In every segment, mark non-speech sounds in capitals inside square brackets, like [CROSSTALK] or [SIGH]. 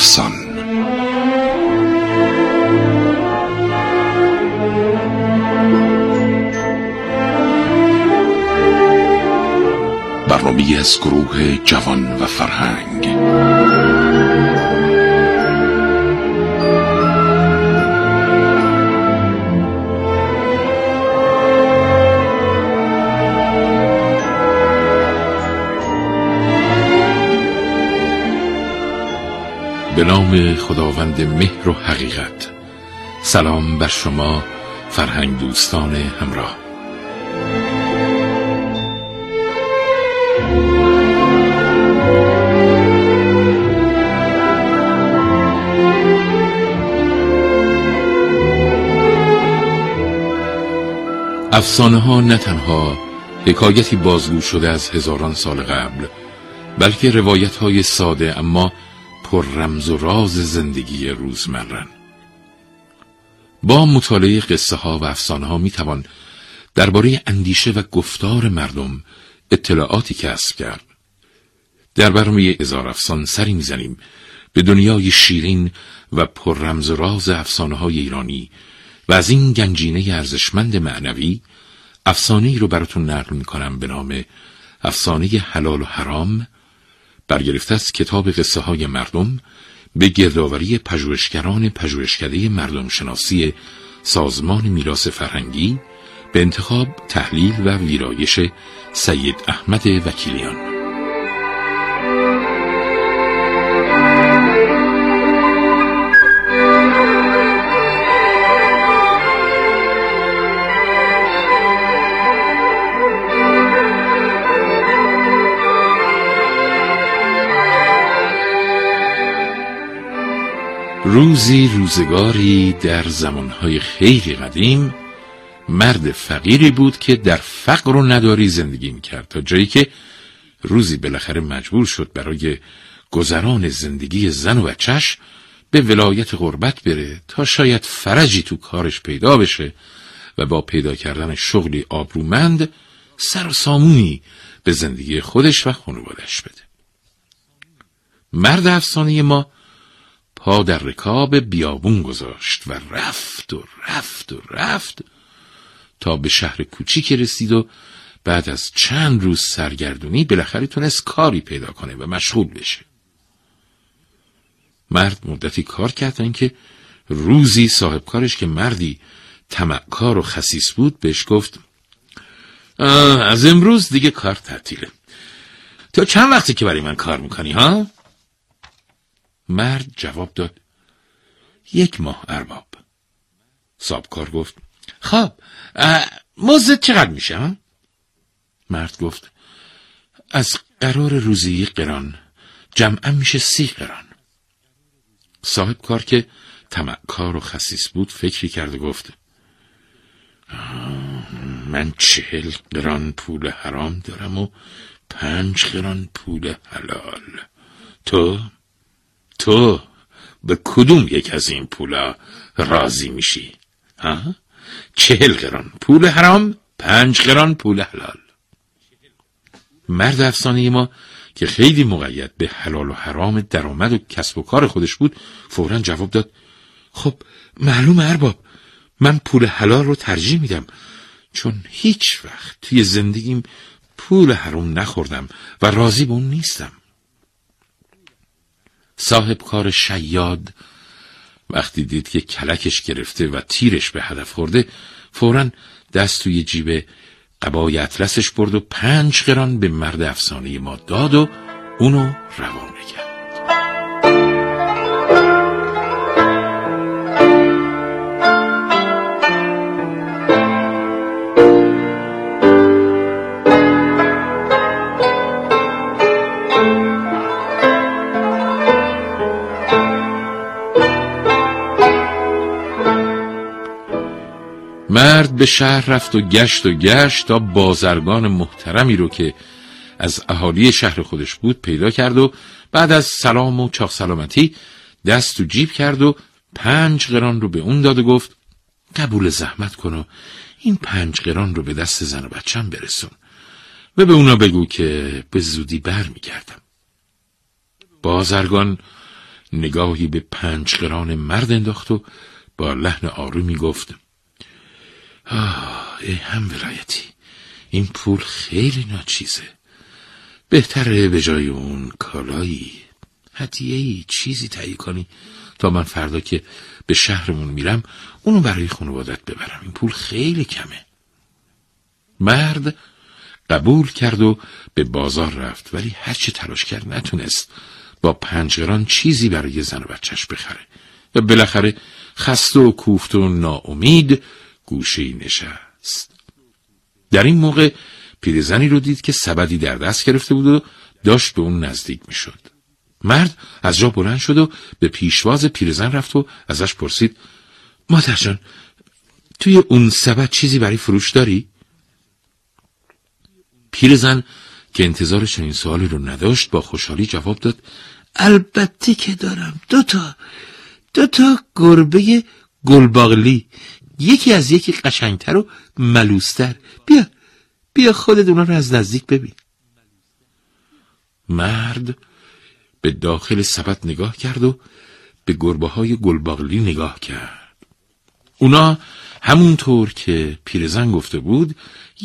افسان برنامه از گروه جوان و فرهنگ. به نام خداوند مهر و حقیقت. سلام بر شما فرهنگ دوستان همراه. افسانه ها نه تنها حکایتی بازگو شده از هزاران سال قبل بلکه روایت های ساده اما پر رمز و راز زندگی روزمرن با مطالعه قصه ها و افسانه ها می توان درباره اندیشه و گفتار مردم اطلاعاتی کسب کرد. در برنامه هزار افسان سری می‌زنیم به دنیای شیرین و پر رمز و راز افسانه های ایرانی و از این گنجینه ارزشمند معنوی افسانه ای رو براتون نقل می‌کنم به نام افسانه حلال و حرام برگرفته از کتاب قصه های مردم به گردآوری پژوهشگران پژوهشکده مردم شناسی سازمان میراث فرهنگی به انتخاب تحلیل و ویرایش سید احمد وکیلیان. روزی روزگاری در زمانهای خیلی قدیم مرد فقیری بود که در فقر و نداری زندگی می‌کرد تا جایی که روزی بالاخره مجبور شد برای گذران زندگی زن و بچش به ولایت غربت بره تا شاید فرجی تو کارش پیدا بشه و با پیدا کردن شغلی آبرومند سر و سامونی به زندگی خودش و خانوادش بده. مرد افسانه ما پا در رکاب بیابون گذاشت و رفت و رفت و رفت تا به شهر کوچیک رسید و بعد از چند روز سرگردونی بالاخره تونست کاری پیدا کنه و مشغول بشه مرد مدتی کار کرد تا اینکه روزی صاحب کارش که مردی تمکار و خسیس بود بهش گفت از امروز دیگه کار تعطیله تو چند وقتی که برای من کار می‌کنی ها؟ مرد جواب داد یک ماه ارباب. سابکار گفت خب مزد چقدر میشه مرد گفت از قرار روزی قران جمعا میشه سی قران. صاحب کار که تمکار و خسیس بود فکری کرد و گفت من چهل قران پول حرام دارم و پنج قران پول حلال. تو؟ تو به کدوم یک از این پولا راضی میشی؟ ها؟ چهل قران پول حرام پنج قران پول حلال مرد افسانه ما که خیلی مقید به حلال و حرام درآمد و کسب و کار خودش بود فورا جواب داد خب معلوم ارباب من پول حلال رو ترجیح میدم چون هیچ وقت توی زندگیم پول حرام نخوردم و راضی به اون نیستم صاحب کار شیاد وقتی دید که کلکش گرفته و تیرش به هدف خورده فورا دست توی جیب قبای اطلسش برد و پنج قران به مرد افسانه ما داد و اونو روانه کرد. مرد به شهر رفت و گشت و گشت تا بازرگان محترمی رو که از اهالی شهر خودش بود پیدا کرد و بعد از سلام و چاق سلامتی دست تو جیب کرد و پنج قران رو به اون داد و گفت قبول زحمت کن و این پنج قران رو به دست زن و بچم برسون و به اونا بگو که به زودی بر بازرگان نگاهی به پنج قران مرد انداخت و با لحن آرومی گفت آه ای هم ولایتی. این پول خیلی ناچیزه. بهتره به جای اون کالایی. هدیه چیزی تهیه کنی. تا من فردا که به شهرمون میرم اونو برای خانوادت ببرم. این پول خیلی کمه. مرد قبول کرد و به بازار رفت ولی هرچه تلاش کرد نتونست با پنجگران چیزی برای زن و بچهش بخره. و بالاخره خسته و کوفت و ناامید گوشه نشست در این موقع پیرزنی رو دید که سبدی در دست گرفته بود و داشت به اون نزدیک می‌شد. مرد از جا بلند شد و به پیشواز پیرزن رفت و ازش پرسید مادر جان توی اون سبد چیزی برای فروش داری؟ پیرزن که انتظار چنین سوالی رو نداشت با خوشحالی جواب داد البته که دارم دوتا دوتا گربه گلباغلی یکی از یکی قشنگتر و ملوستر. بیا بیا خودت اونا رو از نزدیک ببین. مرد به داخل سبد نگاه کرد و به گربه های گلباغلی نگاه کرد. اونا همونطور که پیرزن گفته بود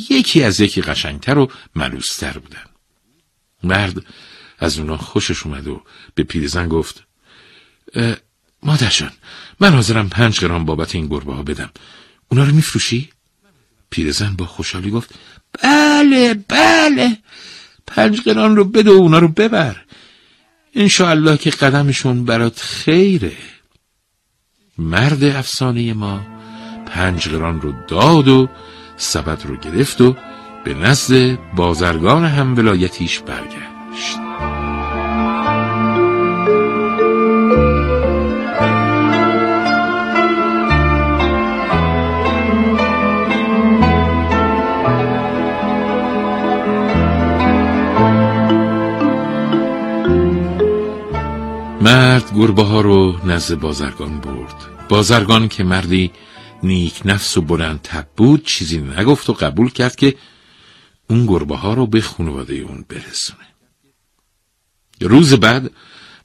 یکی از یکی قشنگتر و ملوستر بودن. مرد از اونا خوشش اومد و به پیرزن گفت مادرشان من حاضرم پنج گرام بابت این گربه ها بدم. اونا رو میفروشی؟ پیرزن با خوشحالی گفت بله بله. پنج قران رو بده و اونا رو ببر. انشاءالله که قدمشون برات خیره. مرد افسانه ما پنج قران رو داد و سبد رو گرفت و به نزد بازرگان هم ولایتیش برگشت. مرد گربه ها رو نزد بازرگان برد. بازرگان که مردی نیک نفس و بلند تب بود چیزی نگفت و قبول کرد که اون گربه ها رو به خانواده اون برسونه. روز بعد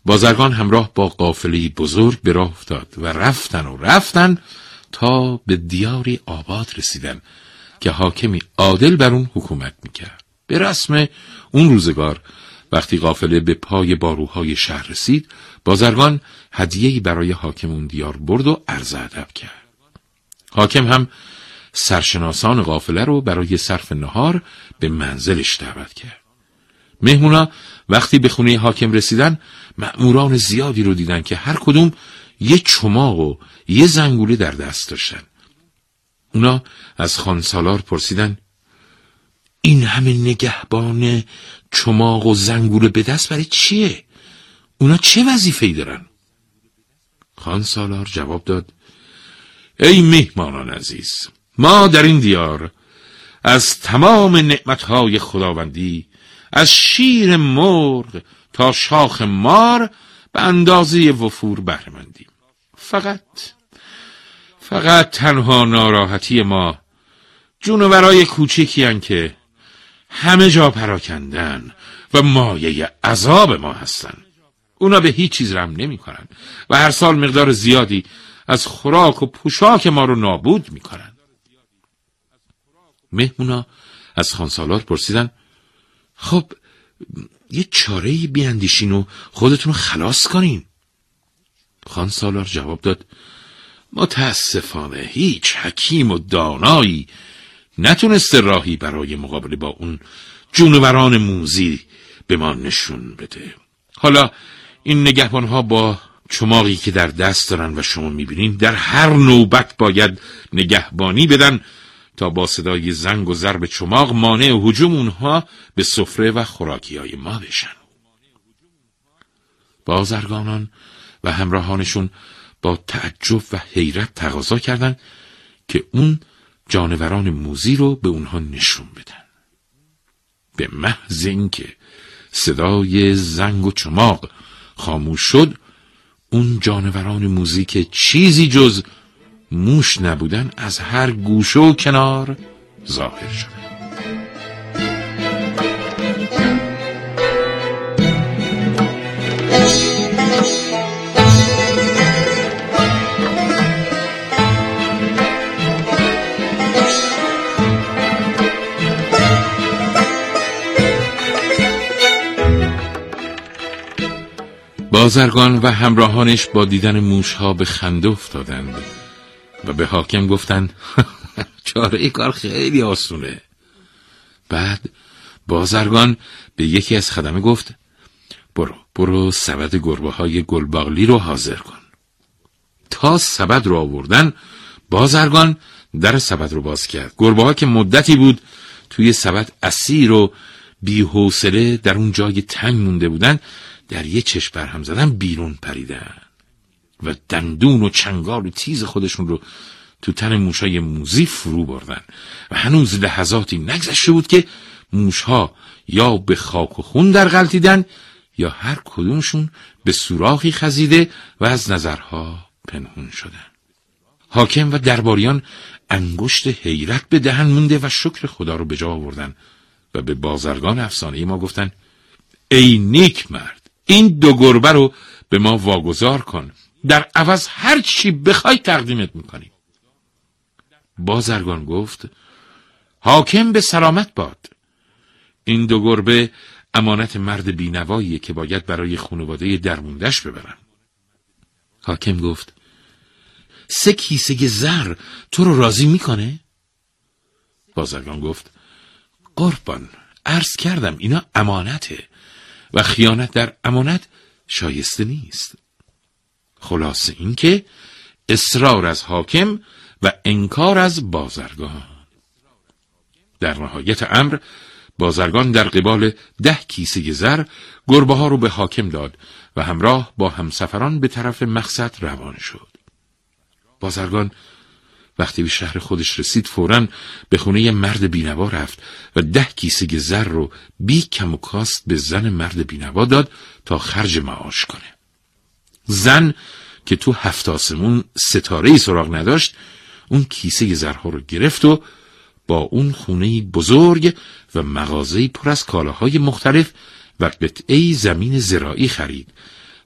بازرگان همراه با قافلی بزرگ به راه افتاد و رفتن و رفتن تا به دیاری آباد رسیدن که حاکمی عادل بر اون حکومت می‌کرد. به رسم اون روزگار وقتی قافله به پای باروهای شهر رسید بازرگان هدیه‌ای برای حاکم اون دیار برد و عرض ادب کرد. حاکم هم سرشناسان قافله رو برای صرف نهار به منزلش دعوت کرد. مهمونا وقتی به خونه حاکم رسیدن مأموران زیادی رو دیدن که هر کدوم یه چماق و یه زنگوله در دست داشتن. اونا از خانسالار پرسیدن این همه نگهبان چماق و زنگوله به دست برای چیه؟ اونا چه وظیفه‌ای دارن؟ خان سالار جواب داد ای میهمانان عزیز ما در این دیار از تمام نعمتهای خداوندی از شیر مرغ تا شاخ مار به اندازه وفور بهرمندیم فقط فقط تنها ناراحتی ما جونورای کوچکی که همه جا پراکندن و مایه عذاب ما هستن اونا به هیچ چیز رم نمی کنن و هر سال مقدار زیادی از خوراک و پوشاک ما رو نابود می کنن. مهمونا از خانسالار پرسیدن خب یه چاره بیاندیشین و خودتون خلاص کنین خانسالار جواب داد متاسفانه هیچ حکیم و دانایی نتونسته راهی برای مقابله با اون جونوران موزی به ما نشون بده حالا این نگهبان ها با چماقی که در دست دارن و شما می‌بینین در هر نوبت باید نگهبانی بدن تا با صدای زنگ و ضرب چماق مانع هجوم اونها به سفره و خوراکی های ما بشن. بازرگانان و همراهانشون با تعجب و حیرت تقاضا کردند که اون جانوران موزی رو به اونها نشون بدن. به محض اینکه صدای زنگ و چماق خاموش شد. اون جانوران موزی که چیزی جز موش نبودن از هر گوشه و کنار ظاهر شد بازرگان و همراهانش با دیدن موشها به خنده افتادند و به حاکم گفتند [LAUGHS] چاره کار خیلی آسونه. بعد بازرگان به یکی از خدمه گفت برو برو سبد گربه های گلباغلی رو حاضر کن. تا سبد رو آوردن بازرگان در سبد رو باز کرد. گربه ها که مدتی بود توی سبد اسیر و بیحوصله در اون جای تنگ مونده بودن در یه چشم برهم زدن بیرون پریدن و دندون و چنگال و تیز خودشون رو تو تن موشای موزی فرو بردن و هنوز لحظاتی نگذشته بود که موشها یا به خاک و خون در غلطیدن یا هر کدومشون به سوراخی خزیده و از نظرها پنهون شدن. حاکم و درباریان انگشت حیرت به دهن مونده و شکر خدا رو به جا آوردن و به بازرگان افسانه ما گفتن ای نیک مرد این دو گربه رو به ما واگذار کن. در عوض هر چی بخوای تقدیمت می‌کنیم بازرگان گفت حاکم به سلامت باد. این دو گربه امانت مرد بینواییه که باید برای خانواده درموندش ببرم حاکم گفت سه کیسه زر تو رو راضی می‌کنه؟ بازرگان گفت قربان عرض کردم اینا امانته. و خیانت در امانت شایسته نیست. خلاصه اینکه اصرار از حاکم و انکار از بازرگان. در نهایت امر بازرگان در قبال ده کیسه زر گربه ها رو به حاکم داد و همراه با همسفران به طرف مقصد روان شد. بازرگان وقتی به شهر خودش رسید فورا به خونه مرد بینوا رفت و ده کیسه زر رو بی کم و کاست به زن مرد بینوا داد تا خرج معاش کنه. زن که تو هفت آسمون ستاره سراغ نداشت اون کیسه زرها رو گرفت و با اون خونه بزرگ و مغازه پر از کالاهای مختلف و قطعه زمین زراعی خرید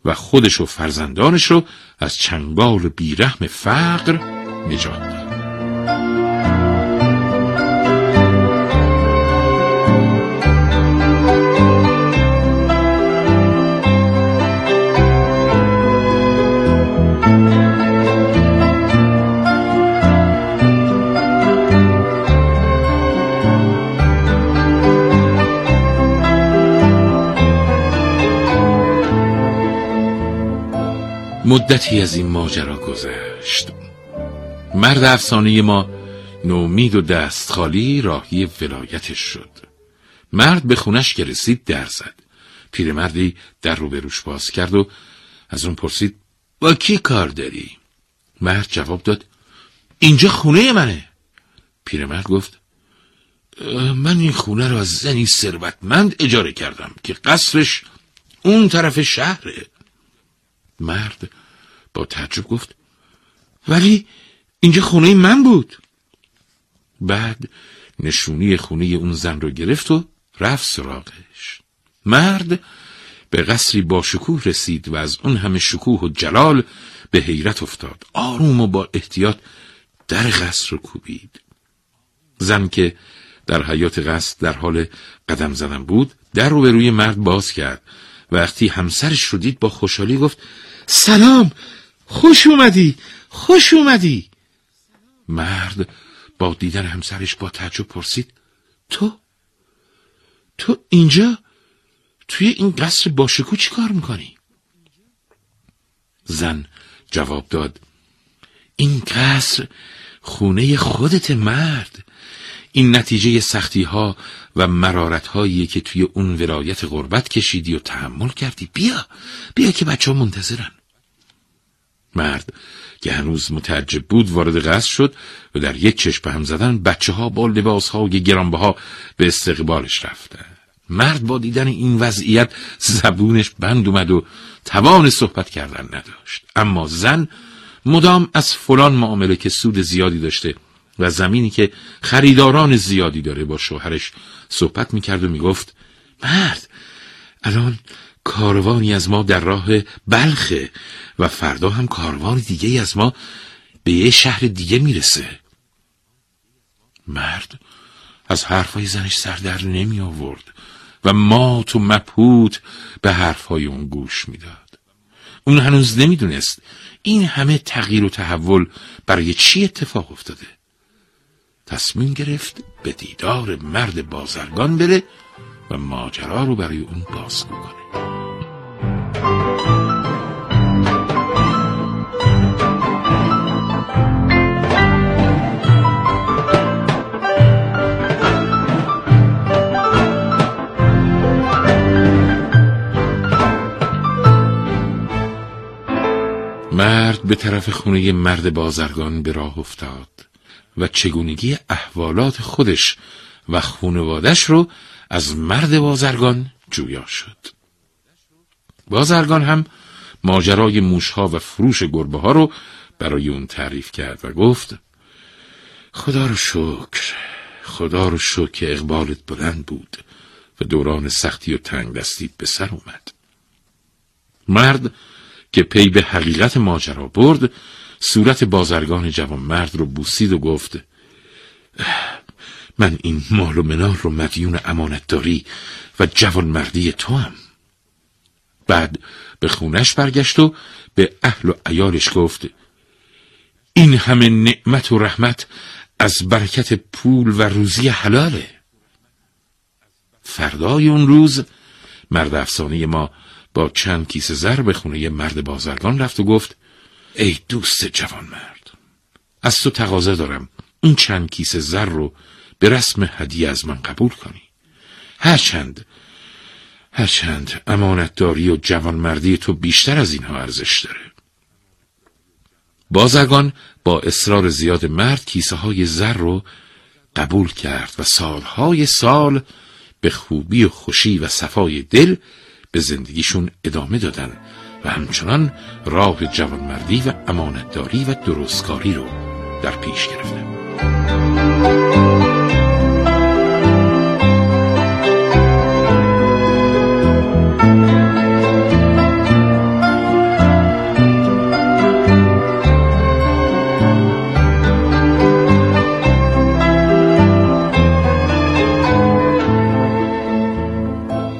و خودش و فرزندانش رو از چنگال بیرحم فقر نجات داد. مدتی از این ماجرا گذشت مرد افسانه ما نومید و دست خالی راهی ولایتش شد. مرد به خونش که رسید در زد. پیرمردی در رو روش باز کرد و از اون پرسید با کی کار داری؟ مرد جواب داد اینجا خونه منه. پیرمرد گفت من این خونه رو از زنی ثروتمند اجاره کردم که قصرش اون طرف شهره. مرد با تعجب گفت ولی اینجا خونه من بود. بعد نشونی خونه اون زن رو گرفت و رفت سراغش. مرد به قصری با شکوه رسید و از اون همه شکوه و جلال به حیرت افتاد. آروم و با احتیاط در قصر رو کوبید. زن که در حیات قصر در حال قدم زدن بود در رو به روی مرد باز کرد وقتی همسرش رو دید با خوشحالی گفت سلام خوش اومدی خوش اومدی. مرد با دیدن همسرش با تعجب پرسید تو؟ تو اینجا؟ توی این قصر باشکو چی کار می‌کنی؟ زن جواب داد این قصر خونه خودت مرد. این نتیجه سختی ها و مرارت هایی که توی اون ولایت غربت کشیدی و تحمل کردی. بیا بیا که بچه ها منتظرن. مرد که هنوز متعجب بود وارد قصد شد و در یک چشم هم زدن بچه ها با لباس های گرانبها به استقبالش رفتن مرد با دیدن این وضعیت زبونش بند اومد و توان صحبت کردن نداشت. اما زن مدام از فلان معامله که سود زیادی داشته و زمینی که خریداران زیادی داره با شوهرش صحبت می‌کرد و می‌گفت مرد الان کاروانی از ما در راه بلخه و فردا هم کاروان دیگه از ما به یه شهر دیگه می‌رسه. مرد از حرفای زنش سر در نمی آورد و ما تو مبهوت به حرفای اون گوش می‌داد. اون هنوز نمی‌دونست این همه تغییر و تحول برای چی اتفاق افتاده. تصمیم گرفت به دیدار مرد بازرگان بره و ماجرا رو برای اون بازگو کنه مرد به طرف خونه مرد بازرگان به راه افتاد و چگونگی احوالات خودش و خونوادش رو از مرد بازرگان جویا شد. بازرگان هم ماجرای موشها و فروش گربه ها رو برای اون تعریف کرد و گفت خدا رو شکر خدا رو شکر که اقبالت بلند بود و دوران سختی و تنگ دستید به سر اومد. مرد که پی به حقیقت ماجرا برد صورت بازرگان جوان مرد رو بوسید و گفت من این مال و منال رو مدیون امانتداری و جوان مردی تو هم. بعد به خونش برگشت و به اهل و ایالش گفت این همه نعمت و رحمت از برکت پول و روزی حلاله فردای اون روز مرد افسانه ما با چند کیسه زر به خونه مرد بازرگان رفت و گفت ای دوست جوان مرد از تو تقاضا دارم این چند کیسه زر رو به رسم هدیه از من قبول کنی. هرچند هرچند امانتداری و جوانمردی تو بیشتر از اینها ارزش داره. بازرگان با اصرار زیاد مرد کیسه های زر رو قبول کرد و سالهای سال به خوبی و خوشی و صفای دل به زندگیشون ادامه دادن و همچنان راه جوانمردی و امانتداری و درستکاری رو در پیش گرفتن.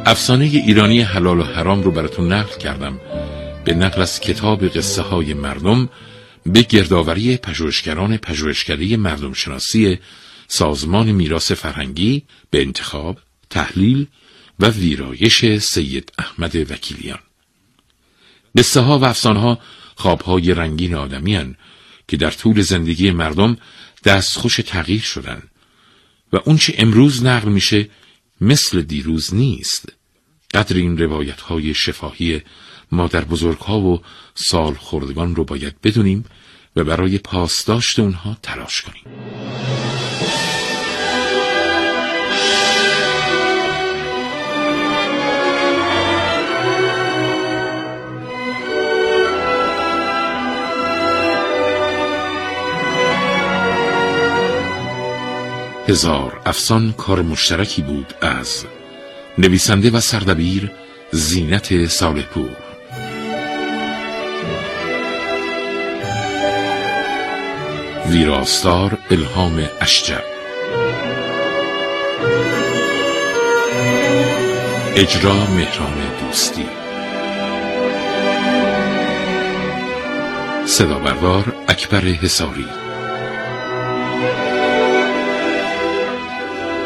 افسانه ایرانی حلال و حرام رو براتون نقل کردم به نقل از کتاب قصه های مردم به گردآوری پژوهشگران پژوهشکده مردم شناسی سازمان میراث فرهنگی به انتخاب، تحلیل و ویرایش سید احمد وکیلیان. قصه ها و افسانه ها خوابهای رنگین آدمی که در طول زندگی مردم دستخوش تغییر شدن و اون چه امروز نقل میشه مثل دیروز نیست. قدر این روایت های شفاهی مادر بزرگ ها و سال خوردگان رو باید بدونیم و برای پاسداشت اونها تلاش کنیم. هزار افسان کار مشترکی بود از نویسنده و سردبیر زینت صالحپور. ویراستار الهام اشجب اجرا مهران دوستی. صدا بردار اکبر حساری